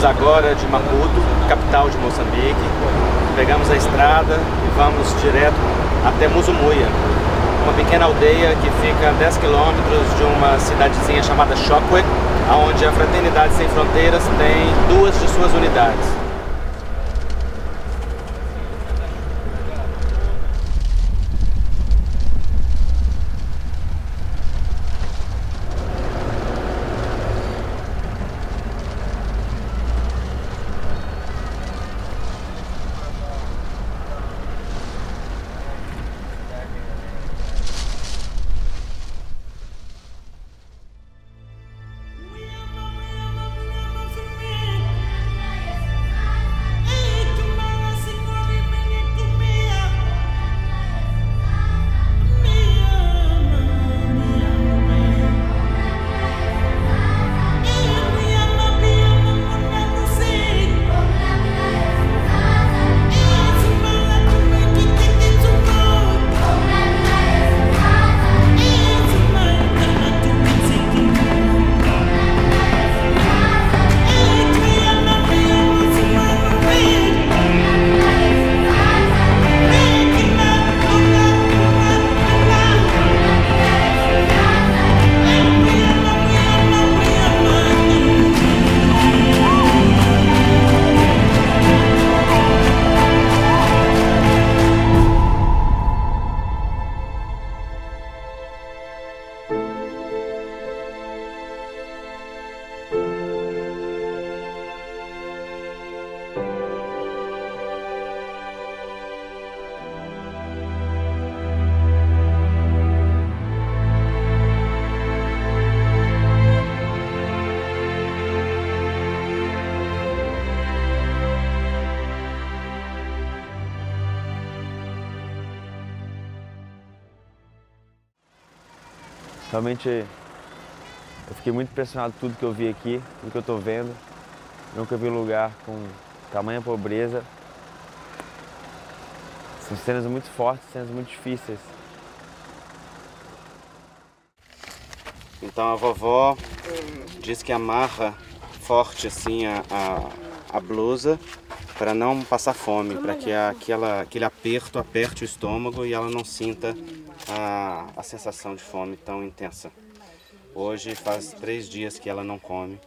saímos agora de Maputo, capital de Moçambique. Pegamos a estrada e vamos direto até Musumuia, uma pequena aldeia que fica a 10 quilômetros de uma cidadezinha chamada Chokwe, onde a Fraternidade Sem Fronteiras tem duas de suas unidades. Realmente eu fiquei muito impressionado com tudo que eu vi aqui, tudo que eu estou vendo. Nunca vi um lugar com tamanha pobreza. São cenas muito fortes, cenas muito difíceis. Então a vovó diz que amarra forte assim a, a, a blusa para não passar fome, para que aquela, aquele aperto aperte o estômago e ela não sinta a, a sensação de fome tão intensa. Hoje faz três dias que ela não come.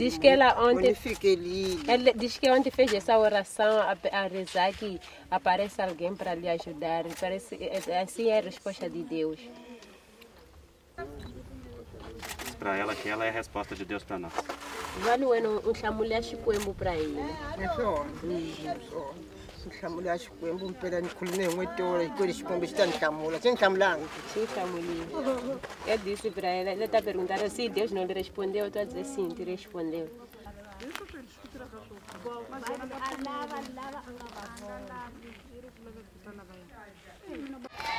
Diz que ela ontem, ela diz que ontem fez essa oração a, a rezar que aparece alguém para lhe ajudar. Parece, assim é a resposta de Deus para ela que ela é a resposta de Deus para nós. Um chamulher chikwembu para ele. É só. Chamulher chikwembu mpela nikhulume ngwetora ikole chikwembu chitani chamula. Sim chamulanga. Sim chamulinho. Eu disse para ela, ela está perguntando se Deus não lhe respondeu, eu estou a dizer sim, te respondeu.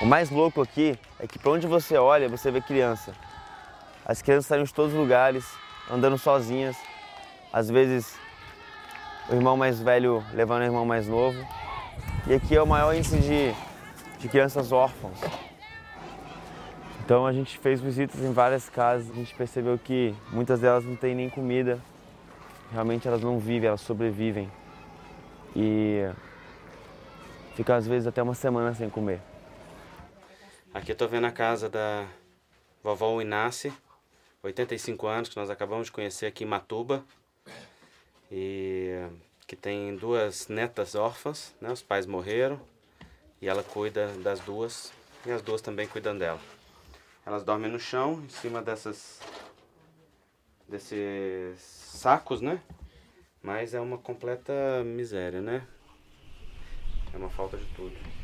O mais louco aqui é que para onde você olha, você vê criança. As crianças saíram de todos os lugares, andando sozinhas. Às vezes, o irmão mais velho levando o irmão mais novo. E aqui é o maior índice de, de crianças órfãos. Então a gente fez visitas em várias casas, a gente percebeu que muitas delas não têm nem comida. Realmente elas não vivem, elas sobrevivem. E ficam às vezes até uma semana sem comer. Aqui eu tô vendo a casa da vovó Inácio, 85 anos, que nós acabamos de conhecer aqui em Matuba. E que tem duas netas órfãs, né? Os pais morreram e ela cuida das duas e as duas também cuidam dela. Elas dormem no chão, em cima dessas desses sacos, né? Mas é uma completa miséria, né? É uma falta de tudo.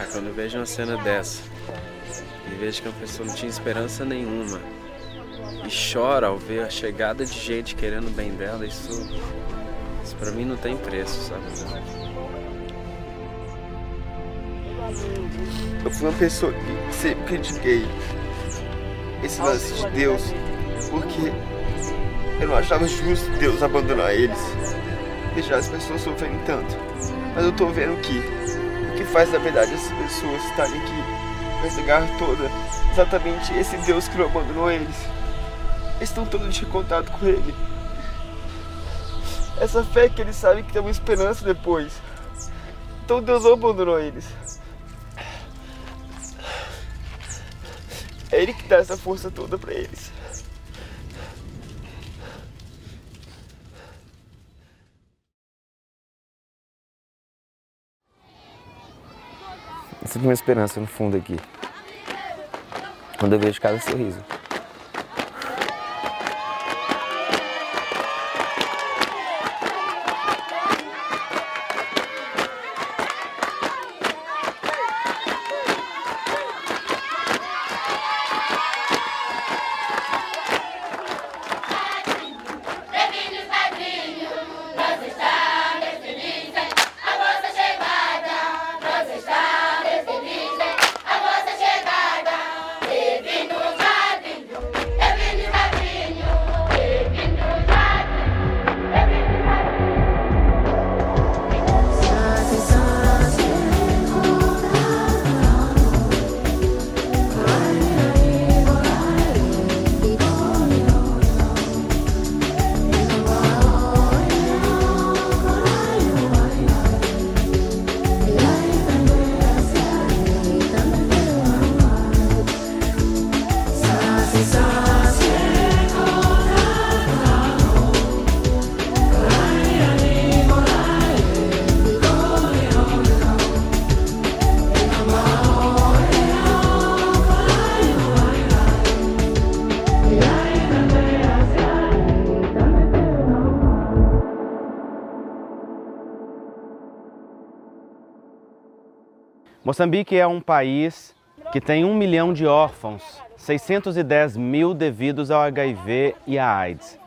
Ah, quando eu vejo uma cena dessa, e vejo que a pessoa não tinha esperança nenhuma e chora ao ver a chegada de gente querendo o bem dela, isso, isso pra mim não tem preço, sabe? Eu fui uma pessoa que sempre critiquei esse lance de Deus, porque eu não achava justo Deus abandonar eles, deixar as pessoas sofrerem tanto. Mas eu tô vendo que o que faz na verdade essas pessoas estarem aqui com essa garra toda, exatamente esse Deus que não abandonou eles. Estão todos de contato com Ele. Essa fé que eles sabem que tem uma esperança depois. Então Deus não abandonou eles. É Ele que dá essa força toda para eles. Sinto uma esperança no fundo aqui. Quando eu vejo cada sorriso. Moçambique é um país que tem um milhão de órfãos, 610 mil devidos ao HIV e à AIDS.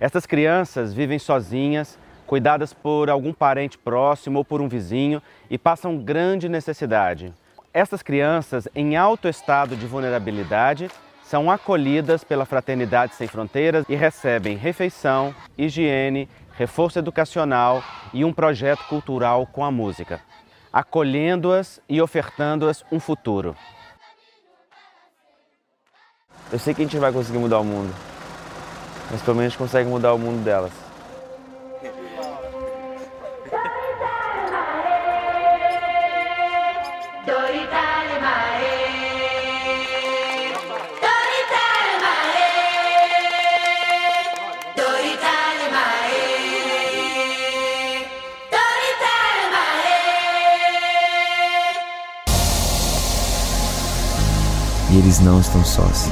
Essas crianças vivem sozinhas, cuidadas por algum parente próximo ou por um vizinho e passam grande necessidade. Essas crianças, em alto estado de vulnerabilidade, são acolhidas pela Fraternidade Sem Fronteiras e recebem refeição, higiene, reforço educacional e um projeto cultural com a música acolhendo-as e ofertando-as um futuro. Eu sei que a gente vai conseguir mudar o mundo, mas pelo menos consegue mudar o mundo delas. Eles não estão sós.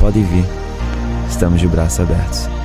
Pode vir, estamos de braços abertos.